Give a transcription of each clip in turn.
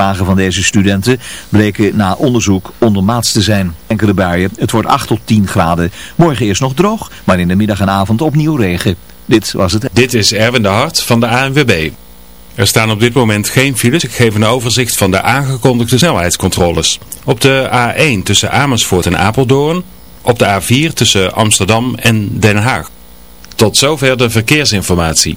uitslagen van deze studenten bleken na onderzoek ondermaats te zijn. Enkele buien, het wordt 8 tot 10 graden. Morgen eerst nog droog, maar in de middag en avond opnieuw regen. Dit was het. Dit is Erwin de Hart van de ANWB. Er staan op dit moment geen files. Ik geef een overzicht van de aangekondigde snelheidscontroles. Op de A1 tussen Amersfoort en Apeldoorn. Op de A4 tussen Amsterdam en Den Haag. Tot zover de verkeersinformatie.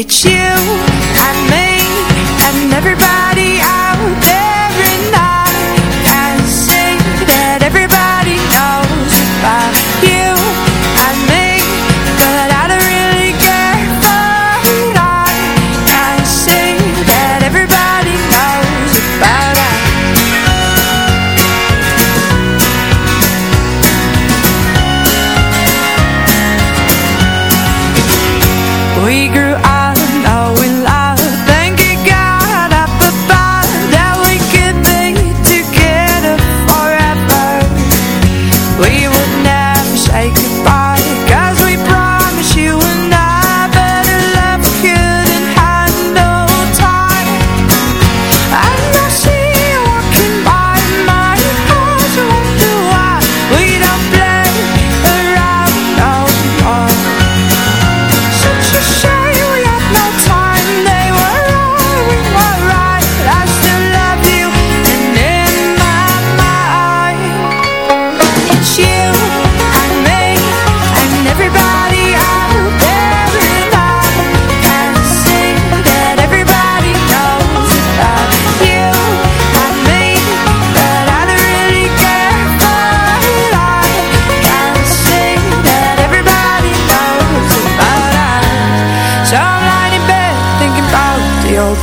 It's you.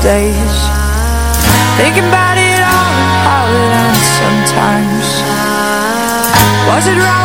days Thinking about it all, all at once sometimes Was it wrong?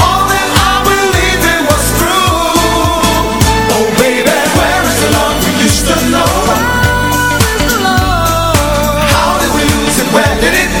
did it.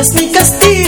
es mi castigo.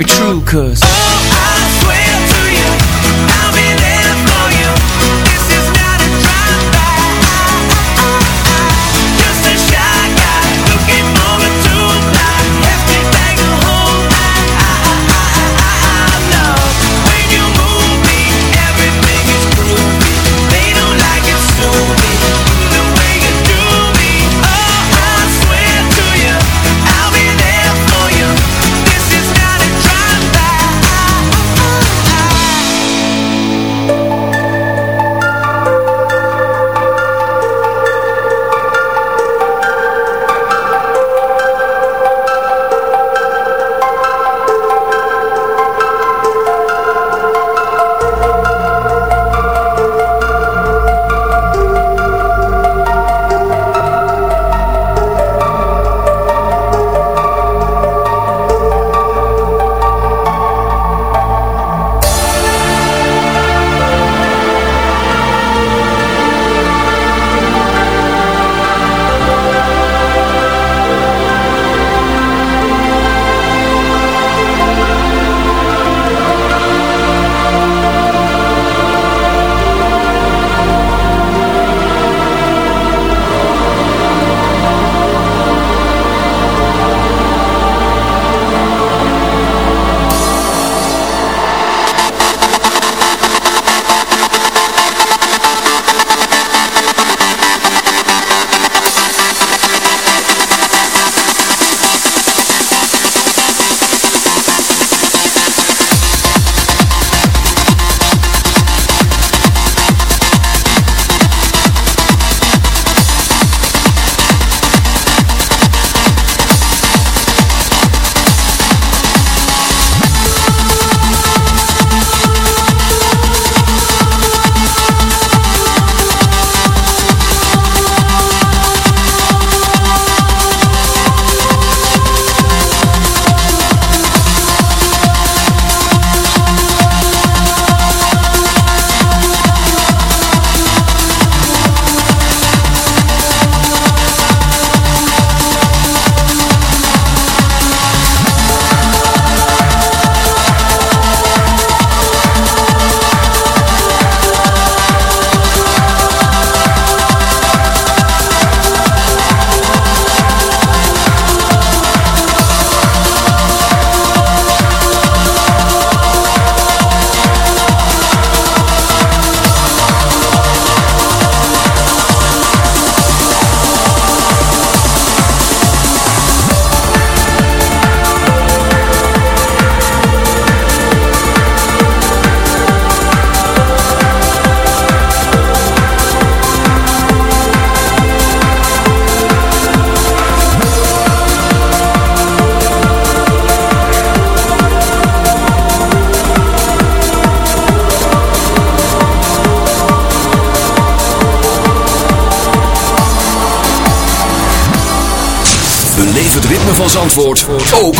Be true Cause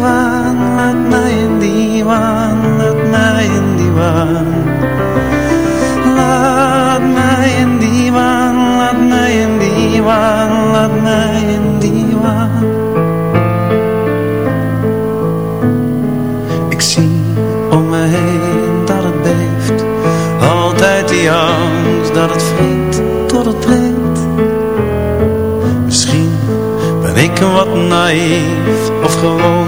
waan, laat mij in die waan, laat mij in die waan. Laat mij in die waan, laat mij in die waan, laat mij die waan. Ik zie om me heen dat het beeft, altijd die angst dat het vreemd tot het breekt. Misschien ben ik wat naïef of gewoon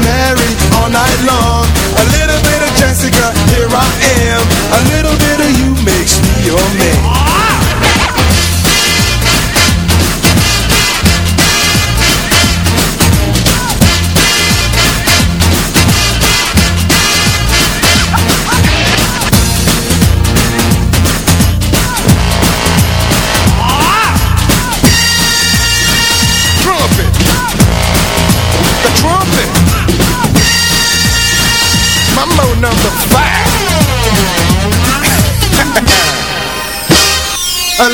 Jessica,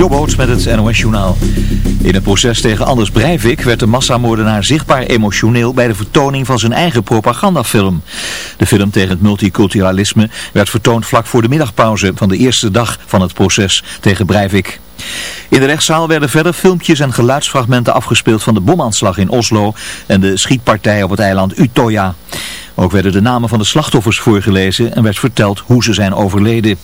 Jobboots met het NOS-journaal. In het proces tegen Anders Breivik werd de massamoordenaar zichtbaar emotioneel bij de vertoning van zijn eigen propagandafilm. De film tegen het multiculturalisme werd vertoond vlak voor de middagpauze van de eerste dag van het proces tegen Breivik. In de rechtszaal werden verder filmpjes en geluidsfragmenten afgespeeld van de bomaanslag in Oslo en de schietpartij op het eiland Utøya. Ook werden de namen van de slachtoffers voorgelezen en werd verteld hoe ze zijn overleden.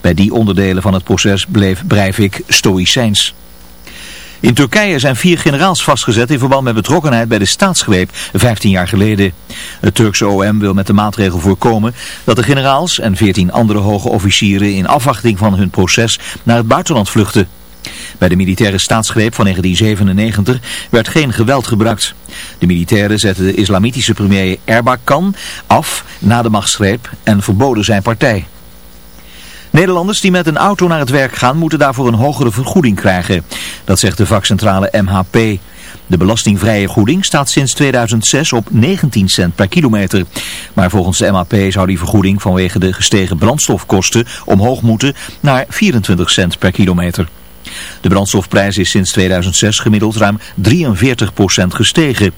Bij die onderdelen van het proces bleef Breivik stoïcijns. In Turkije zijn vier generaals vastgezet in verband met betrokkenheid bij de staatsgreep 15 jaar geleden. Het Turkse OM wil met de maatregel voorkomen dat de generaals en 14 andere hoge officieren in afwachting van hun proces naar het buitenland vluchten. Bij de militaire staatsgreep van 1997 werd geen geweld gebruikt. De militairen zetten de islamitische premier Erbakan af na de machtsgreep en verboden zijn partij. Nederlanders die met een auto naar het werk gaan moeten daarvoor een hogere vergoeding krijgen. Dat zegt de vakcentrale MHP. De belastingvrije goeding staat sinds 2006 op 19 cent per kilometer. Maar volgens de MHP zou die vergoeding vanwege de gestegen brandstofkosten omhoog moeten naar 24 cent per kilometer. De brandstofprijs is sinds 2006 gemiddeld ruim 43% gestegen.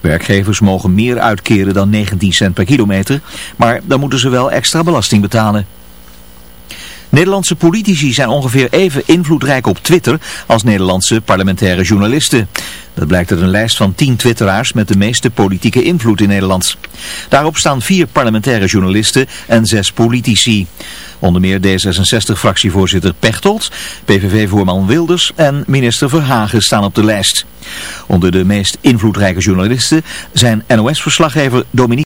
Werkgevers mogen meer uitkeren dan 19 cent per kilometer, maar dan moeten ze wel extra belasting betalen. Nederlandse politici zijn ongeveer even invloedrijk op Twitter als Nederlandse parlementaire journalisten. Dat blijkt uit een lijst van 10 twitteraars met de meeste politieke invloed in Nederland. Daarop staan vier parlementaire journalisten en zes politici. Onder meer D66-fractievoorzitter Pechtold, PVV-voorman Wilders en minister Verhagen staan op de lijst. Onder de meest invloedrijke journalisten zijn NOS-verslaggever Dominique